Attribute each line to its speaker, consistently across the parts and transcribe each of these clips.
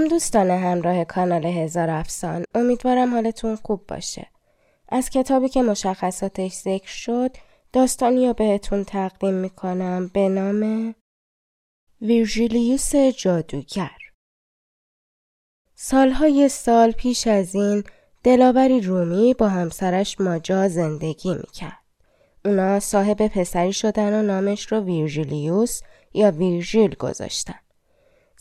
Speaker 1: سلام دوستان همراه کانال هزار افسان امیدوارم حالتون خوب باشه از کتابی که مشخصاتش ذکر شد داستانی رو بهتون تقدیم می‌کنم به نام ویرژیلیوس جادوگر سالهای سال پیش از این دلاوری رومی با همسرش ماجا زندگی می‌کرد. اونا صاحب پسری شدن و نامش رو ویرژیلیوس یا ویرژیل گذاشتن.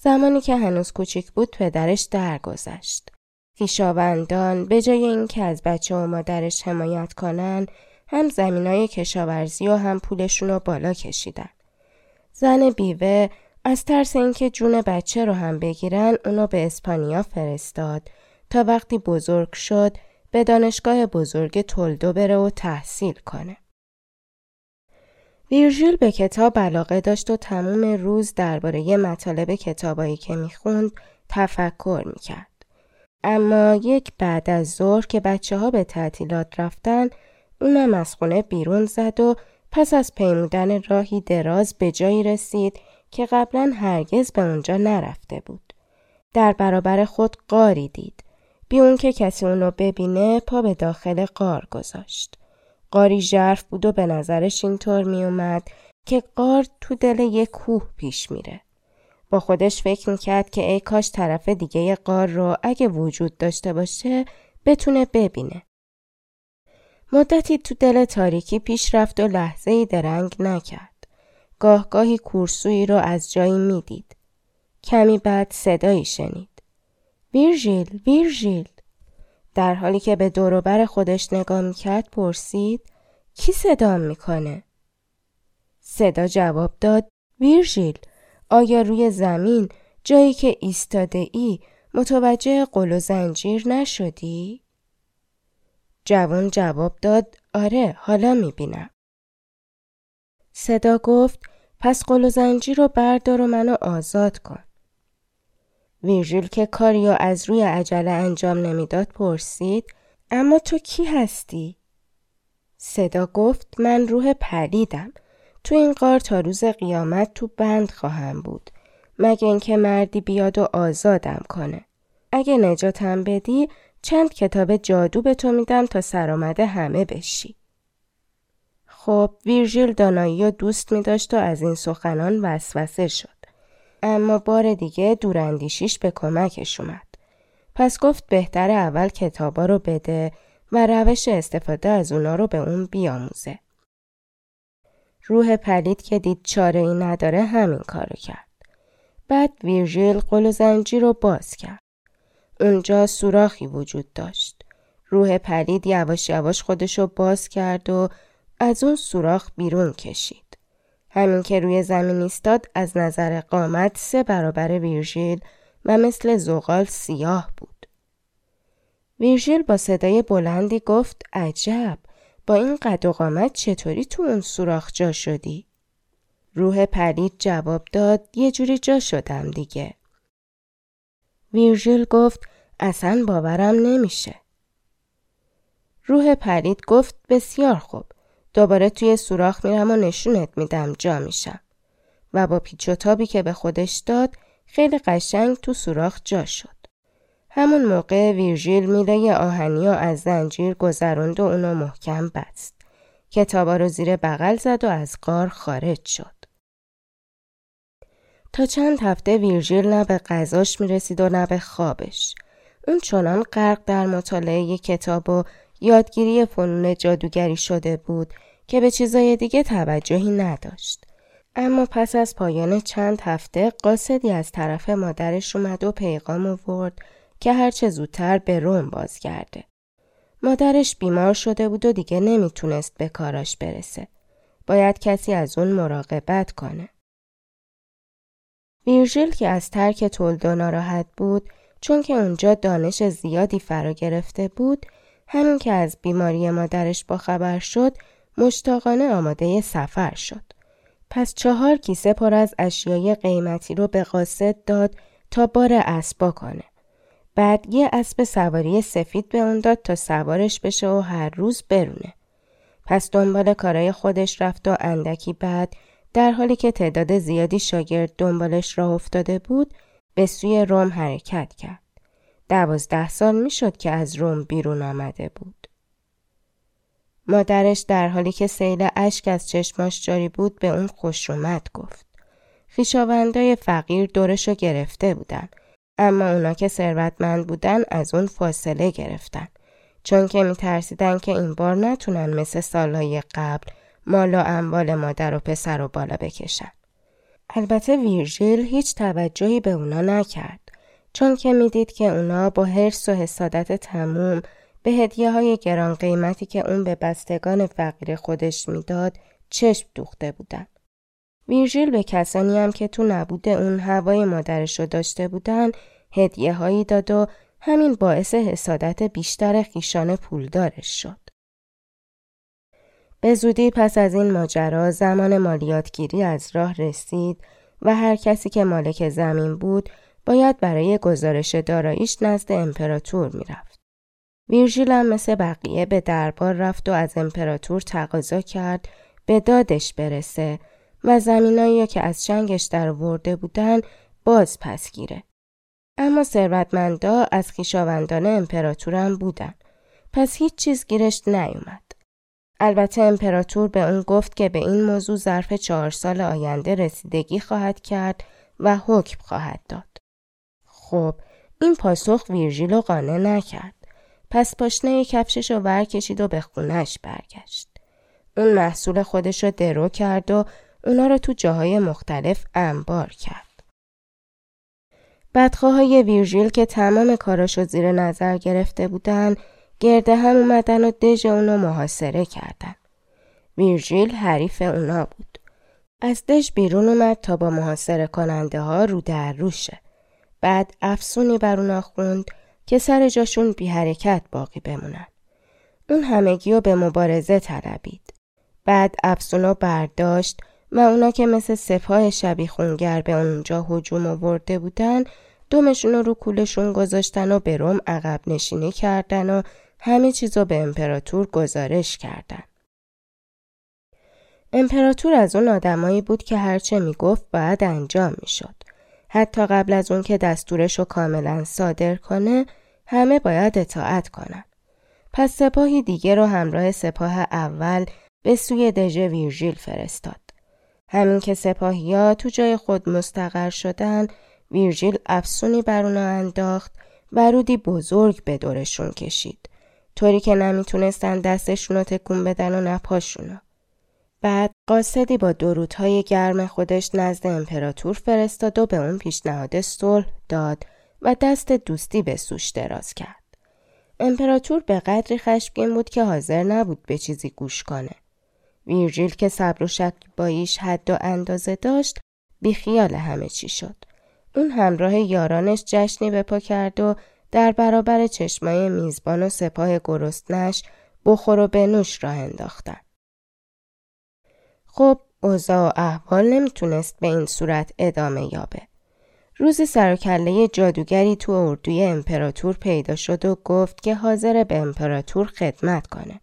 Speaker 1: زمانی که هنوز کوچیک بود پدرش درگذشت. خیشاوندان به جای اینکه از بچه و مادرش حمایت کنن هم زمینای کشاورزی و هم پولشون رو بالا کشیدن. زن بیوه از ترس اینکه جون بچه رو هم بگیرن اونو به اسپانیا فرستاد تا وقتی بزرگ شد به دانشگاه بزرگ تولدو بره و تحصیل کنه. ویرژیل به کتاب علاقه داشت و تمام روز درباره مطالب کتابایی که می‌خوند تفکر می‌کرد. اما یک بعد از ظهر که بچه ها به تعطیلات رفتن اونم از خونه بیرون زد و پس از پیمودن راهی دراز به جایی رسید که قبلا هرگز به اونجا نرفته بود. در برابر خود قاری دید. بی اون که کسی اونو ببینه پا به داخل قار گذاشت. قاری ژرف بود و به نظرش اینطور میومد که قار تو دل یک کوه پیش میره. با خودش فکر می‌کرد که ای کاش طرف دیگه قار رو اگه وجود داشته باشه بتونه ببینه. مدتی تو دل تاریکی پیش رفت و لحظه درنگ نکرد. گاهگاهی کورسوی رو از جایی می‌دید. کمی بعد صدایی شنید. ویرژیل، ویرژیل. در حالی که به دوروبر خودش نگاه می‌کرد پرسید کی صدا می‌کنه؟ صدا جواب داد ویرژیل آیا روی زمین جایی که ایستاده ای متوجه قل و زنجیر نشدی؟ جوان جواب داد آره حالا می‌بینم. صدا گفت پس قل و زنجیر رو بردار و منو آزاد کن. ویرژیل که کاریو از روی عجله انجام نمی‌داد پرسید اما تو کی هستی؟ صدا گفت من روح پلیدم. تو این قار تا روز قیامت تو بند خواهم بود. مگه اینکه مردی بیاد و آزادم کنه. اگه نجاتم بدی چند کتاب جادو به تو میدم تا سرآمده همه بشی. خب ویرژیل دانایی و دوست می داشت و از این سخنان وسوسه شد. اما بار دیگه دوراندیشیش به کمکش اومد. پس گفت بهتر اول کتابا رو بده و روش استفاده از اونا رو به اون بیاموزه. روح پلید که دید چاره ای نداره همین کارو کرد. بعد ویرژیل قل و زنجیر رو باز کرد. اونجا سوراخی وجود داشت. روح پلید یواش یواش خودشو باز کرد و از اون سوراخ بیرون کشید. همین که روی زمین ایستاد از نظر قامت سه برابر ویرژیل و مثل زغال سیاه بود. ویرژیل با صدای بلندی گفت عجب با این قد و قامت چطوری تو اون سوراخ جا شدی؟ روح پلید جواب داد یه جوری جا شدم دیگه. ویرژیل گفت اصلا باورم نمیشه. روح پلید گفت بسیار خوب. دوباره توی سوراخ میرم و نشونت میدم جا میشم. و با پیچ و تابی که به خودش داد خیلی قشنگ تو سوراخ جا شد. همون موقع ویرژیل میله آهنی و از زنجیر گذروند و اونو محکم بست. کتابا رو زیر بغل زد و از قار خارج شد. تا چند هفته ویرژیل نه به غذاش می‌رسید و نه به خوابش. اون چنان غرق در مطالعه کتاب و یادگیری فنون جادوگری شده بود که به چیزای دیگه توجهی نداشت. اما پس از پایان چند هفته قاصدی از طرف مادرش اومد و پیغام آورد که هرچه زودتر به روم بازگرده. مادرش بیمار شده بود و دیگه نمی‌تونست به کاراش برسه. باید کسی از اون مراقبت کنه. ویرژیل که از ترک تولدو ناراحت بود چون که اونجا دانش زیادی فرا گرفته بود همین که از بیماری مادرش با خبر شد مشتاقانه آماده سفر شد. پس چهار کیسه پر از اشیای قیمتی رو به قاصد داد تا بار اسبا کنه. بعد یه اسب سواری سفید به اون داد تا سوارش بشه و هر روز برونه. پس دنبال کارای خودش رفت و اندکی بعد در حالی که تعداد زیادی شاگرد دنبالش راه افتاده بود به سوی روم حرکت کرد. دوازده سال می‌شد که از روم بیرون آمده بود. مادرش در حالی که سیل اشک از چشماش جاری بود به اون خوش گفت. خیشاوندای فقیر دورشو گرفته بودن اما اونا که ثروتمند بودن از اون فاصله گرفتن چون که میترسیدن که این بار نتونن مثل سالهای قبل مال و اموال مادر و پسر رو بالا بکشن. البته ویرژیل هیچ توجهی به اونا نکرد چون که می‌دید که اونا با حرس و حسادت تموم به هدیه های گران قیمتی که اون به بستگان فقیر خودش می‌داد چشم دوخته بودن. ویرژیل به کسانی هم که تو نبود اون هوای مادرش رو داشته بودن هدیه هایی داد و همین باعث حسادت بیشتر خیشان پولدارش شد. به زودی پس از این ماجرا زمان مالیاتگیری از راه رسید و هر کسی که مالک زمین بود باید برای گزارش داراییش نزد امپراتور می‌رفت. ویرژیل هم مثل بقیه به دربار رفت و از امپراتور تقاضا کرد به دادش برسه و زمینایی که از چنگش در ورده بودن باز پس گیره. اما ثروتمندا از خیشاوندان امپراتورم بودن. پس هیچ چیز گیرش نیومد. البته امپراتور به اون گفت که به این موضوع ظرف چهار سال آینده رسیدگی خواهد کرد و حکم خواهد داد. خب این پاسخ ویرژیل رو قانع نکرد. پس پاشنه کفشش رو ور کشید و به خونش برگشت. اون محصول خودش رو درو کرد و اونا رو تو جاهای مختلف انبار کرد. بدخواه های ویرژیل که تمام کاراشو زیر نظر گرفته بودن گرده هم اومدن و دژ اونو محاصره کردن. ویرژیل حریف اونا بود. از دژ بیرون اومد تا با محاصره کننده ها رو در روشه. بعد افسونی بر اونا خوند که سر جاشون بی حرکت باقی بمونن. اون همگی رو به مبارزه طلبید. بعد افسونو برداشت و اونا که مثل سپاه شبی خونگر به اونجا هجوم آورده بودن دومشون رو کولشون گذاشتن و به روم عقب نشینی کردن و همه چیز رو به امپراتور گزارش کردن. امپراتور از اون آدمایی بود که هرچه می‌گفت باید انجام می‌شد. حتی قبل از اون که دستورش رو کاملا صادر کنه همه باید اطاعت کنن. پس سپاهی دیگه رو همراه سپاه اول به سوی دژ ویرژیل فرستاد. همین که سپاهیا تو جای خود مستقر شدن ویرژیل افسونی بر اونا انداخت و رودی بزرگ به دورشون کشید. طوری که نمی‌تونستن دستشون رو تکون بدن و نپاشونو. بعد قاصدی با درودهای گرم خودش نزد امپراتور فرستاد و به اون پیشنهاد صلح داد و دست دوستی به سوش دراز کرد. امپراتور به قدری خشمگین بود که حاضر نبود به چیزی گوش کنه. ویرژیل که صبر و شکیباییش حد و اندازه داشت بیخیال همه چی شد. اون همراه یارانش جشنی بپا کرد و در برابر چشمای میزبان و سپاه گرسنش بخور و بنوش راه انداختن. خب اوضاع و احوال نمی‌تونست به این صورت ادامه یابه. روزی سرکله جادوگری تو اردوی امپراتور پیدا شد و گفت که حاضر به امپراتور خدمت کنه.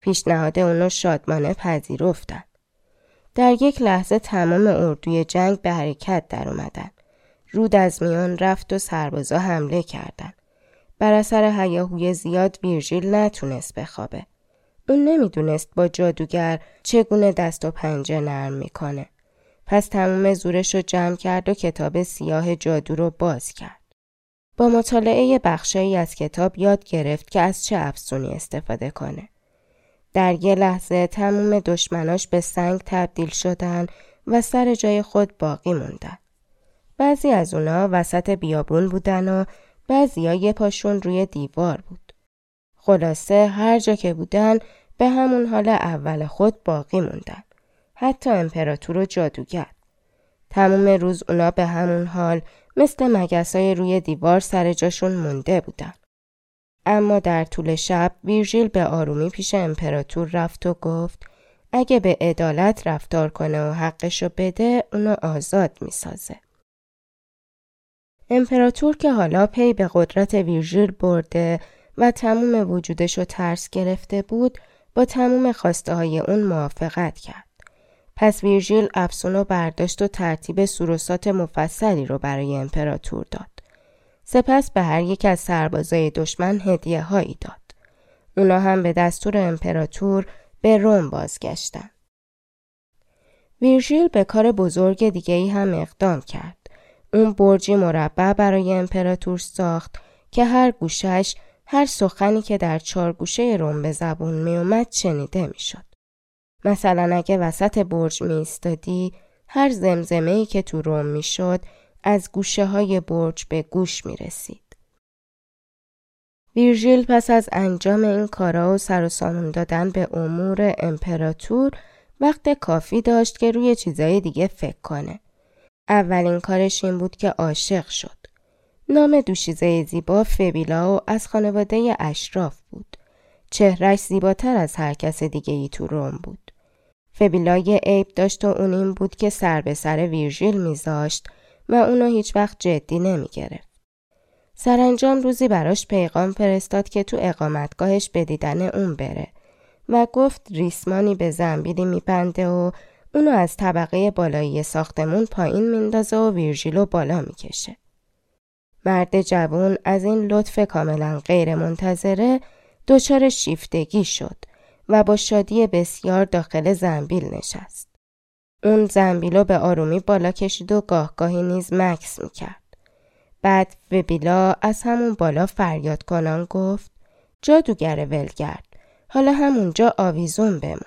Speaker 1: پیشنهاد اونو شادمانه پذیرفتن. در یک لحظه تمام اردوی جنگ به حرکت در اومدن. رود از میان رفت و سربازا حمله کردند. بر اثر هیاهوی زیاد ویرژیل نتونست بخوابه. اون نمی‌دونست با جادوگر چگونه دست و پنجه نرم می‌کنه. پس تموم زورش رو جمع کرد و کتاب سیاه جادو رو باز کرد. با مطالعه بخشایی از کتاب یاد گرفت که از چه افسونی استفاده کنه. در یه لحظه تموم دشمناش به سنگ تبدیل شدن و سر جای خود باقی موندن. بعضی از اونا وسط بیابون بودن و بعضی ها یه پاشون روی دیوار بود. خلاصه هر جا که بودن به همون حال اول خود باقی موندن. حتی امپراتور و جادوگر. تموم روز اونا به همون حال مثل مگسای روی دیوار سر جاشون مونده بودن. اما در طول شب ویرژیل به آرومی پیش امپراتور رفت و گفت اگه به عدالت رفتار کنه و حقشو بده اونو آزاد می‌سازه. امپراتور که حالا پی به قدرت ویرژیل برده و تموم وجودش رو ترس گرفته بود با تموم خواسته های اون موافقت کرد. پس ویرژیل افسون رو برداشت و ترتیب سروسات مفصلی رو برای امپراتور داد. سپس به هر یک از سربازای دشمن هدیه هایی داد. اونا هم به دستور امپراتور به روم بازگشتن. ویرژیل به کار بزرگ دیگه ای هم اقدام کرد. اون برجی مربع برای امپراتور ساخت که هر گوشش هر سخنی که در چهار گوشه روم به زبون می اومد شنیده می شد. مثلا اگه وسط برج می استادی هر زمزمه ای که تو روم می شد از گوشه های برج به گوش می رسید. ویرژیل پس از انجام این کارا و سر و سامون دادن به امور امپراتور وقت کافی داشت که روی چیزای دیگه فکر کنه. اولین کارش این بود که عاشق شد. نام دوشیزه زیبا فبیلا و از خانواده اشراف بود. چهرش زیباتر از هر کس دیگه ای تو روم بود. فبیلا یه عیب داشت و اون این بود که سر به سر ویرژیل میذاشت و اونو هیچ وقت جدی نمی‌گرفت. سرانجام روزی براش پیغام فرستاد که تو اقامتگاهش به دیدن اون بره و گفت ریسمانی به زنبیلی میبنده و اونو از طبقه بالایی ساختمون پایین میندازه و ویرژیلو بالا می‌کشه. مرد جوون از این لطف کاملا غیر منتظره دچار شیفتگی شد و با شادی بسیار داخل زنبیل نشست. اون زنبیلو به آرومی بالا کشید و گاه گاهی نیز مکس می‌کرد. بعد وبیلا از همون بالا فریاد کنان گفت جادوگر ولگرد حالا همونجا آویزون بمون.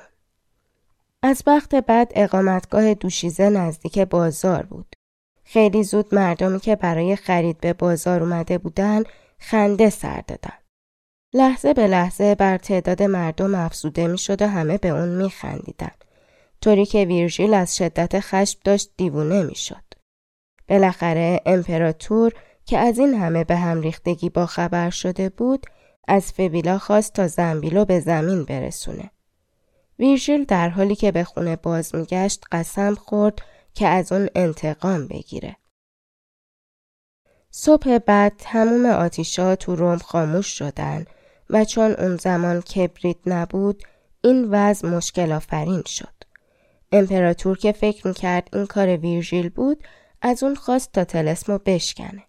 Speaker 1: از وقت بعد اقامتگاه دوشیزه نزدیک بازار بود. خیلی زود مردمی که برای خرید به بازار اومده بودن خنده سر دادن. لحظه به لحظه بر تعداد مردم افزوده می شد و همه به اون می خندیدن. طوری که ویرژیل از شدت خشم داشت دیوونه می شد. بالاخره امپراتور که از این همه به هم ریختگی با خبر شده بود از فبیلا خواست تا زنبیلو به زمین برسونه. ویرژیل در حالی که به خونه باز میگشت قسم خورد که از اون انتقام بگیره. صبح بعد تموم آتیشا تو روم خاموش شدن و چون اون زمان کبریت نبود این وضع مشکل آفرین شد. امپراتور که فکر می‌کرد این کار ویرژیل بود از اون خواست تا تلسمو بشکنه.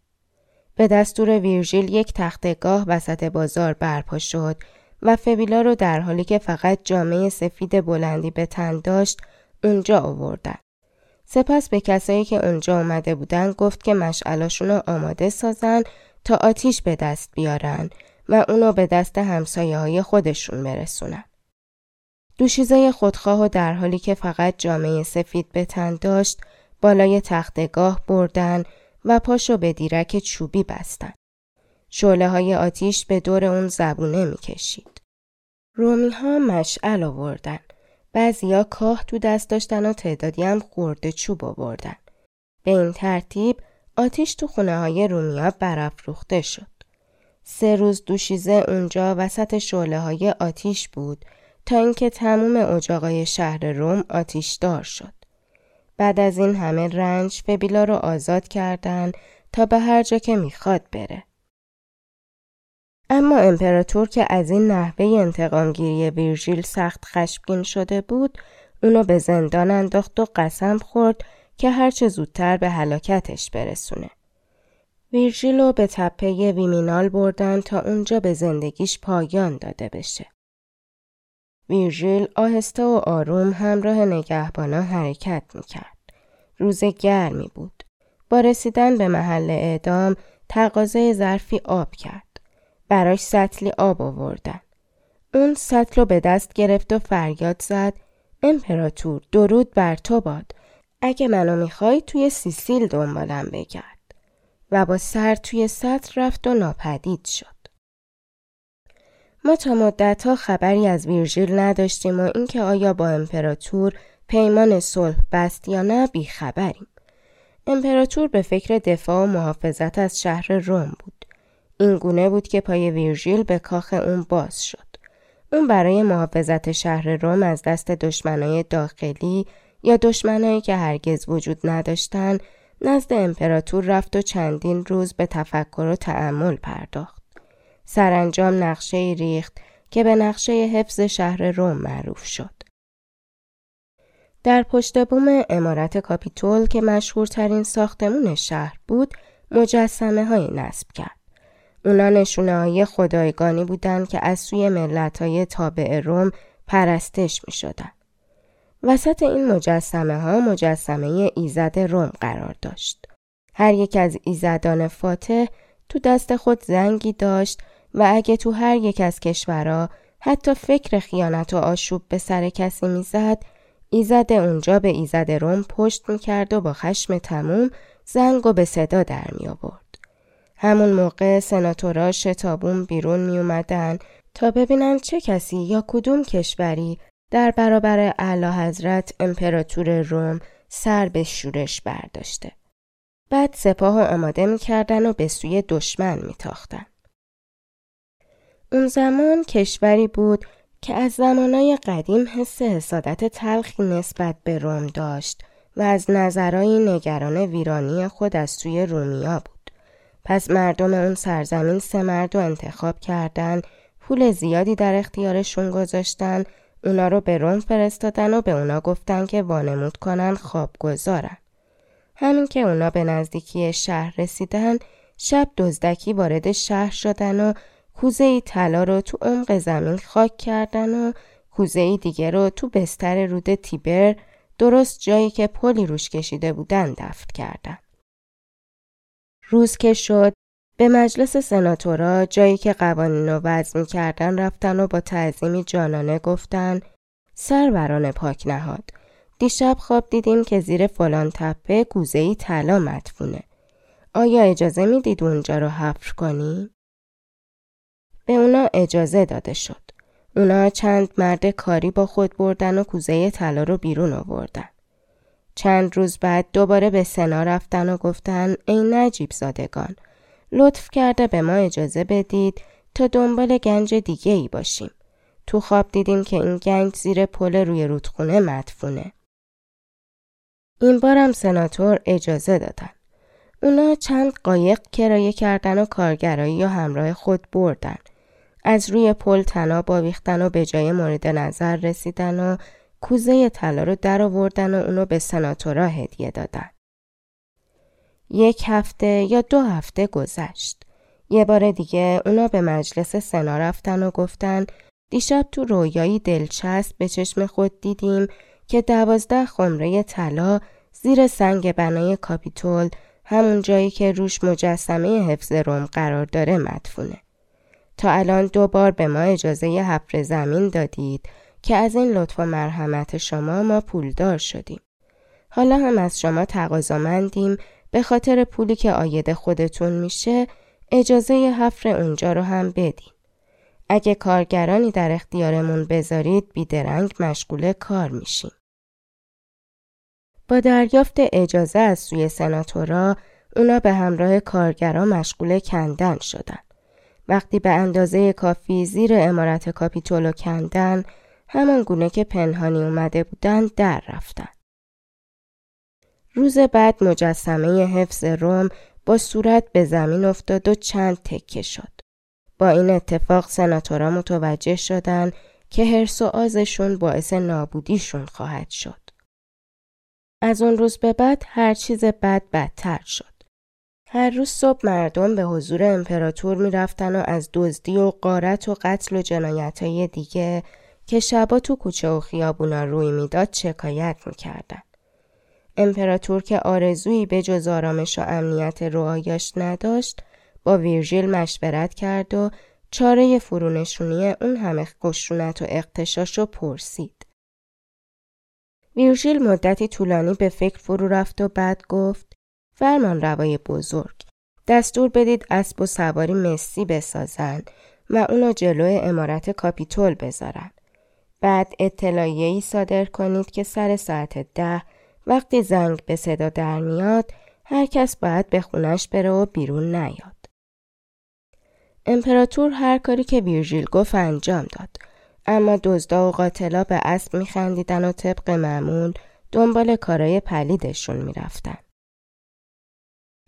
Speaker 1: به دستور ویرژیل یک تختگاه وسط بازار برپا شد و فبیلا رو در حالی که فقط جامعه سفید بلندی به تن داشت اونجا آوردن. سپس به کسایی که اونجا اومده بودن گفت که مشعلاشون رو آماده سازن تا آتیش به دست بیارن و اونو به دست همسایه های خودشون برسونن. دوشیزه خودخواه و در حالی که فقط جامعه سفید به تن داشت بالای تختگاه بردن و پاشو به دیرک چوبی بستن. شعله های آتیش به دور اون زبونه می‌کشید. رومی ها مشعل آوردن. بعضیا کاه تو دست داشتن و تعدادی هم خورده چوب آوردن. به این ترتیب آتیش تو خونه های رومیا برافروخته شد. سه روز دوشیزه اونجا وسط شعله های آتیش بود تا اینکه تموم اجاقای شهر روم آتیشدار شد. بعد از این همه رنج فبیلا رو آزاد کردن تا به هر جا که می‌خواد بره. اما امپراتور که از این نحوه انتقامگیری ویرژیل سخت خشمگین شده بود اونو به زندان انداخت و قسم خورد که هرچه زودتر به هلاکتش برسونه. ویرژیل به تپه ویمینال بردن تا اونجا به زندگیش پایان داده بشه. ویرژیل آهسته و آروم همراه نگهبانا حرکت می‌کرد. روز گرمی بود. با رسیدن به محل اعدام تقاضای ظرفی آب کرد. براش سطلی آب آوردن. اون سطل رو به دست گرفت و فریاد زد امپراتور درود بر تو باد. اگه منو می‌خوای توی سیسیل دنبالم بگرد. و با سر توی سطل رفت و ناپدید شد. ما تا مدت ها خبری از ویرژیل نداشتیم و اینکه آیا با امپراتور پیمان صلح بست یا نه بیخبریم. امپراتور به فکر دفاع و محافظت از شهر روم بود. این گونه بود که پای ویرژیل به کاخ اون باز شد. اون برای محافظت شهر روم از دست دشمنای داخلی یا دشمنایی که هرگز وجود نداشتن نزد امپراتور رفت و چندین روز به تفکر و تعمل پرداخت. سرانجام نقشه ریخت که به نقشه حفظ شهر روم معروف شد. در پشت بوم امارت کاپیتول که مشهورترین ساختمون شهر بود مجسمه های نصب کرد. اونا نشونه خدایگانی بودند که از سوی ملت های تابع روم پرستش می شدن. وسط این مجسمه ها مجسمه ایزد روم قرار داشت. هر یک از ایزدان فاتح تو دست خود زنگی داشت و اگه تو هر یک از کشورها حتی فکر خیانت و آشوب به سر کسی می‌زد ایزد اونجا به ایزد روم پشت می‌کرد و با خشم تموم زنگ و به صدا در می آورد. همون موقع سناتورا شتابون بیرون می اومدن تا ببینن چه کسی یا کدوم کشوری در برابر اعلی حضرت امپراتور روم سر به شورش برداشته. بعد سپاه آماده می‌کردن و به سوی دشمن میتاختن. اون زمان کشوری بود که از زمانای قدیم حس حسادت تلخی نسبت به روم داشت و از نظرهای نگران ویرانی خود از سوی رومیا بود. پس مردم اون سرزمین سه مرد و انتخاب کردن، پول زیادی در اختیارشون گذاشتن، اونا رو به روم فرستادن و به اونا گفتن که وانمود کنن خواب گذارن. همین که اونا به نزدیکی شهر رسیدن، شب دزدکی وارد شهر شدن و کوزه ای طلا رو تو عمق زمین خاک کردن و کوزه ای دیگه رو تو بستر رود تیبر درست جایی که پلی روش کشیده بودن دفت کردن. روز که شد به مجلس سناتورا جایی که قوانین رو وضع کردن رفتن و با تعظیمی جانانه گفتن سروران پاک نهاد دیشب خواب دیدیم که زیر فلان تپه گوزه طلا مدفونه آیا اجازه می‌دید اونجا رو حفر کنیم؟ به اونا اجازه داده شد. اونا چند مرد کاری با خود بردن و کوزه طلا رو بیرون آوردن. چند روز بعد دوباره به سنا رفتن و گفتن ای نجیب زادگان لطف کرده به ما اجازه بدید تا دنبال گنج دیگه ای باشیم. تو خواب دیدیم که این گنج زیر پل روی رودخونه مدفونه. این بارم سناتور اجازه دادن. اونا چند قایق کرایه کردن و کارگرایی و همراه خود بردن. از روی پل تناب آویختن و به جای مورد نظر رسیدن و کوزه طلا رو در آوردن و اونو به سناتورا هدیه دادن. یک هفته یا دو هفته گذشت. یه بار دیگه اونا به مجلس سنا رفتن و گفتن دیشب تو رویایی دلچسب به چشم خود دیدیم که دوازده خمره طلا زیر سنگ بنای کاپیتول همون جایی که روش مجسمه حفظ روم قرار داره مدفونه. تا الان دو بار به ما اجازه حفر زمین دادید که از این لطف و مرحمت شما ما پولدار شدیم. حالا هم از شما تقاضامندیم به خاطر پولی که آید خودتون میشه اجازه حفر اونجا رو هم بدین. اگه کارگرانی در اختیارمون بذارید بیدرنگ مشغول کار میشیم. با دریافت اجازه از سوی سناتورا اونا به همراه کارگرا مشغول کندن شدن. وقتی به اندازه کافی زیر امارت کاپیتولو کندن همان گونه که پنهانی اومده بودن در رفتن. روز بعد مجسمه حفظ روم با صورت به زمین افتاد و چند تکه شد. با این اتفاق سناتورا متوجه شدن که هرس و آزشون باعث نابودیشون خواهد شد. از اون روز به بعد هر چیز بد بدتر شد. هر روز صبح مردم به حضور امپراتور می‌رفتن و از دزدی و قارت و قتل و جنایت های دیگه که شبا تو کوچه و خیابونا روی می‌داد شکایت می‌کردن. امپراتور که آرزویی به جز آرامش و امنیت رعایاش نداشت با ویرژیل مشورت کرد و چاره فرونشونی اون همه خشونت و اقتشاش رو پرسید. ویرژیل مدتی طولانی به فکر فرو رفت و بعد گفت فرمان روای بزرگ دستور بدید اسب و سواری مسی بسازن و اونو جلوی امارت کاپیتول بذارن. بعد اطلاعیه ای صادر کنید که سر ساعت ده وقتی زنگ به صدا در میاد هر کس باید به خونش بره و بیرون نیاد. امپراتور هر کاری که ویرژیل گفت انجام داد اما دزدا و قاتلا به اسب میخندیدن و طبق معمول دنبال کارای پلیدشون می‌رفتن.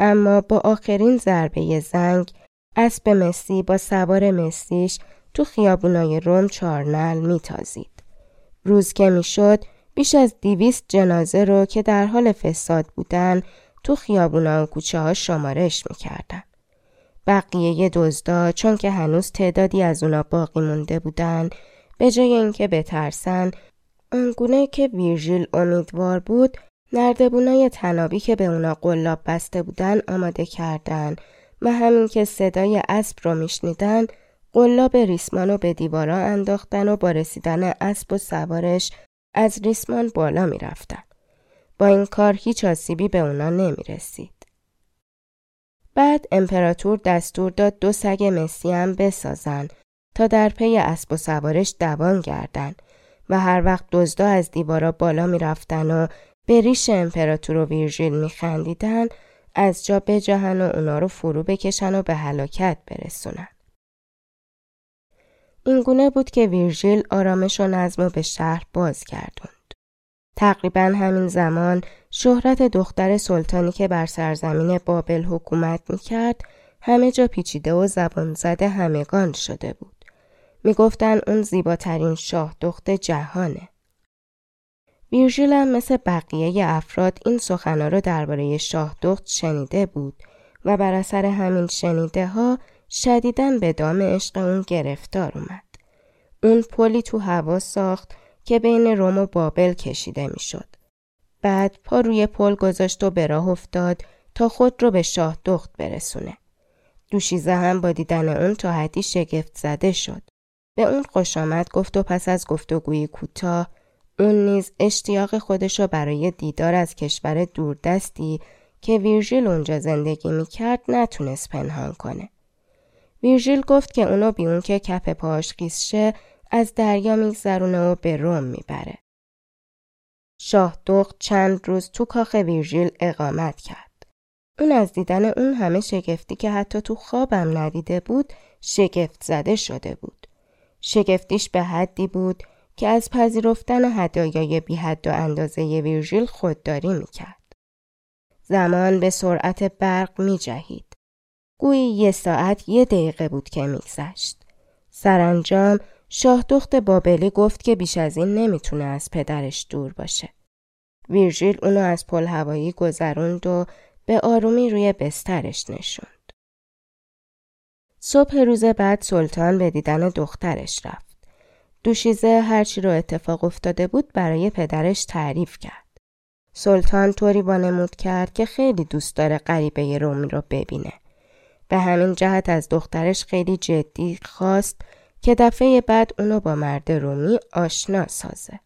Speaker 1: اما با آخرین ضربه زنگ اسب مسی با سوار مسیش تو خیابونای روم چارنل میتازید. روز که می‌شد بیش از دیویست جنازه رو که در حال فساد بودن تو خیابونا و کوچه ها شمارش می‌کردن. بقیه دزدا چون که هنوز تعدادی از اونا باقی مونده بودن به جای اینکه بترسن آنگونه که ویرژیل امیدوار بود نردبونای تنابی که به اونا قلاب بسته بودن آماده کردن و همین که صدای اسب رو میشنیدن قلاب ریسمان رو به دیوارا انداختن و با رسیدن اسب و سوارش از ریسمان بالا می‌رفتن. با این کار هیچ آسیبی به اونا نمی رسید. بعد امپراتور دستور داد دو سگ مسی هم بسازن تا در پی اسب و سوارش دوان گردن و هر وقت دزدا از دیوارا بالا می رفتن و به ریش امپراتور و ویرژیل می خندیدن از جا بجهن و اونا رو فرو بکشن و به هلاکت برسونن. اینگونه بود که ویرژیل آرامش و نظم به شهر باز گردوند. تقریبا همین زمان شهرت دختر سلطانی که بر سرزمین بابل حکومت می‌کرد همه جا پیچیده و زبان زده همگان شده بود. می‌گفتن اون زیباترین شاه دخت جهانه. ویرژیل هم مثل بقیه افراد این سخنا رو درباره شاه دخت شنیده بود و بر اثر همین شنیده ها شدیدن به دام عشق اون گرفتار اومد. اون پلی تو هوا ساخت که بین روم و بابل کشیده می‌شد. بعد پا روی پل گذاشت و به راه افتاد تا خود رو به شاه دخت برسونه. دوشیزه هم با دیدن اون تا حدی شگفت زده شد. به اون خوش آمد گفت و پس از گفتگوی کوتاه اون نیز اشتیاق خودش رو برای دیدار از کشور دوردستی که ویرژیل اونجا زندگی می‌کرد نتونست پنهان کنه. ویرژیل گفت که اونو بی اون که کف پاش خیسشه از دریا میگذرونه و به روم می‌بره. شاه دخت چند روز تو کاخ ویرژیل اقامت کرد. اون از دیدن اون همه شگفتی که حتی تو خوابم ندیده بود شگفت زده شده بود. شگفتیش به حدی بود که از پذیرفتن هدایای بی حد و اندازه ویرژیل خودداری می‌کرد. زمان به سرعت برق می جهید. گویی یه ساعت یه دقیقه بود که میگذشت. سرانجام شاه دخت بابلی گفت که بیش از این نمی‌تونه از پدرش دور باشه. ویرژیل اونو از پل هوایی گذروند و به آرومی روی بسترش نشوند. صبح روز بعد سلطان به دیدن دخترش رفت. دوشیزه هرچی رو اتفاق افتاده بود برای پدرش تعریف کرد. سلطان طوری وانمود کرد که خیلی دوست داره غریبه رومی رو ببینه. به همین جهت از دخترش خیلی جدی خواست که دفعه بعد اونو با مرد رومی آشنا سازه.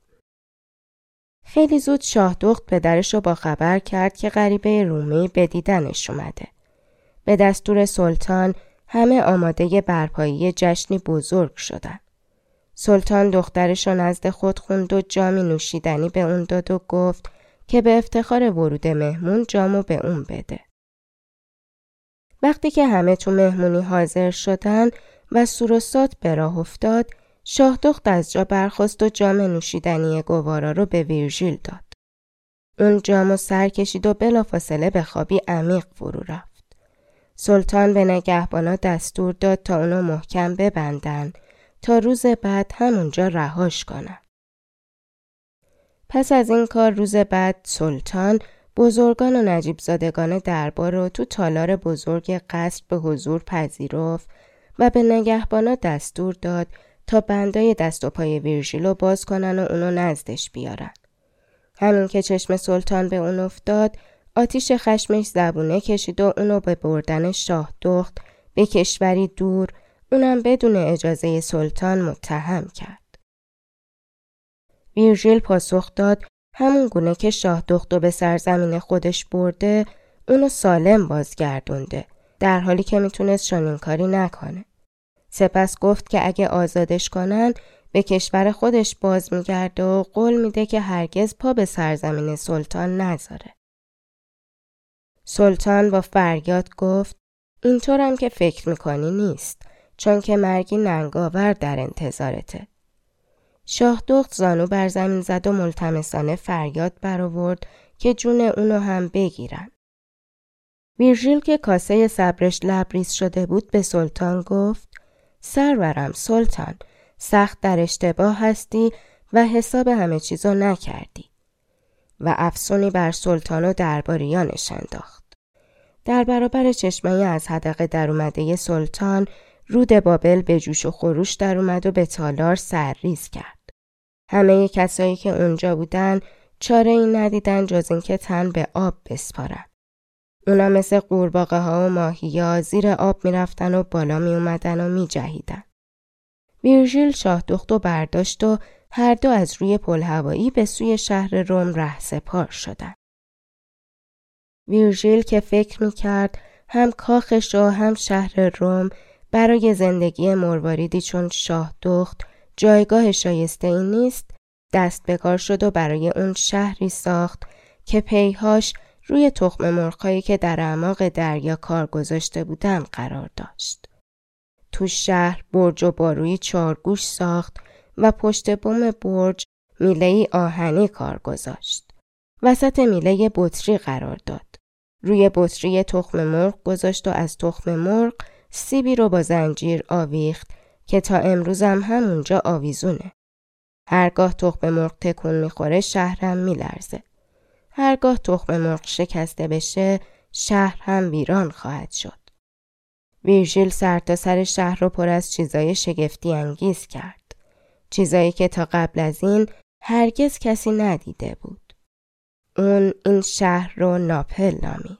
Speaker 1: خیلی زود شاه دخت پدرش رو با خبر کرد که غریبه رومی به دیدنش اومده. به دستور سلطان همه آماده برپایی جشنی بزرگ شدن. سلطان دخترش رو نزد خود خوند و جامی نوشیدنی به اون داد و گفت که به افتخار ورود مهمون جامو به اون بده. وقتی که همه تو مهمونی حاضر شدن و سوروسات به راه افتاد شاه دخت از جا برخواست و جام نوشیدنی گوارا رو به ویرژیل داد. اون جام و سر کشید و بلافاصله به خوابی عمیق فرو رفت. سلطان به نگهبانا دستور داد تا اونو محکم ببندن تا روز بعد همونجا رهاش کنن. پس از این کار روز بعد سلطان بزرگان و نجیب زادگان دربار رو تو تالار بزرگ قصر به حضور پذیرفت و به نگهبانا دستور داد تا بندای دست و پای ویرژیلو باز کنن و اونو نزدش بیارن. همین که چشم سلطان به اون افتاد آتیش خشمش زبونه کشید و اونو به بردن شاه دخت به کشوری دور اونم بدون اجازه سلطان متهم کرد. ویرژیل پاسخ داد همون گونه که شاه دختو به سرزمین خودش برده اونو سالم بازگردونده در حالی که می‌تونست چنین کاری نکنه. سپس گفت که اگه آزادش کنن به کشور خودش باز میگرده و قول میده که هرگز پا به سرزمین سلطان نذاره. سلطان با فریاد گفت اینطورم که فکر می‌کنی نیست چون که مرگی ننگاور در انتظارته. شاه دخت زانو بر زمین زد و ملتمسانه فریاد برآورد که جون اونو هم بگیرن. ویرژیل که کاسه صبرش لبریز شده بود به سلطان گفت سرورم سلطان سخت در اشتباه هستی و حساب همه چیزو نکردی و افسونی بر سلطان و درباریانش انداخت. در برابر چشمه از حدقه در اومده سلطان رود بابل به جوش و خروش در اومد و به تالار سرریز کرد. همه کسایی که اونجا بودن چاره این ندیدن جز اینکه تن به آب بسپارن. اونا مثل قورباغه ها و ماهیا زیر آب می‌رفتن و بالا می اومدن و می جهیدن. ویرژیل شاه دخت و برداشت و هر دو از روی پل هوایی به سوی شهر روم ره سپار شدن. ویرژیل که فکر می کرد هم کاخش و هم شهر روم برای زندگی مرواریدی چون شاه دخت جایگاه شایسته این نیست دست به کار شد و برای اون شهری ساخت که پیهاش روی تخم مرغهایی که در اعماق دریا کار گذاشته بودن قرار داشت. تو شهر برج و باروی چارگوش ساخت و پشت بوم برج میله آهنی کار گذاشت. وسط میله بطری قرار داد. روی بطری تخم مرغ گذاشت و از تخم مرغ سیبی رو با زنجیر آویخت که تا امروزم همونجا آویزونه. هرگاه تخم مرغ تکون می‌خوره شهرم میلرزه. هرگاه تخم مرغ شکسته بشه شهر هم ویران خواهد شد. ویرژیل سر تا سر شهر رو پر از چیزای شگفتی انگیز کرد. چیزایی که تا قبل از این هرگز کسی ندیده بود. اون این شهر رو ناپل نامید.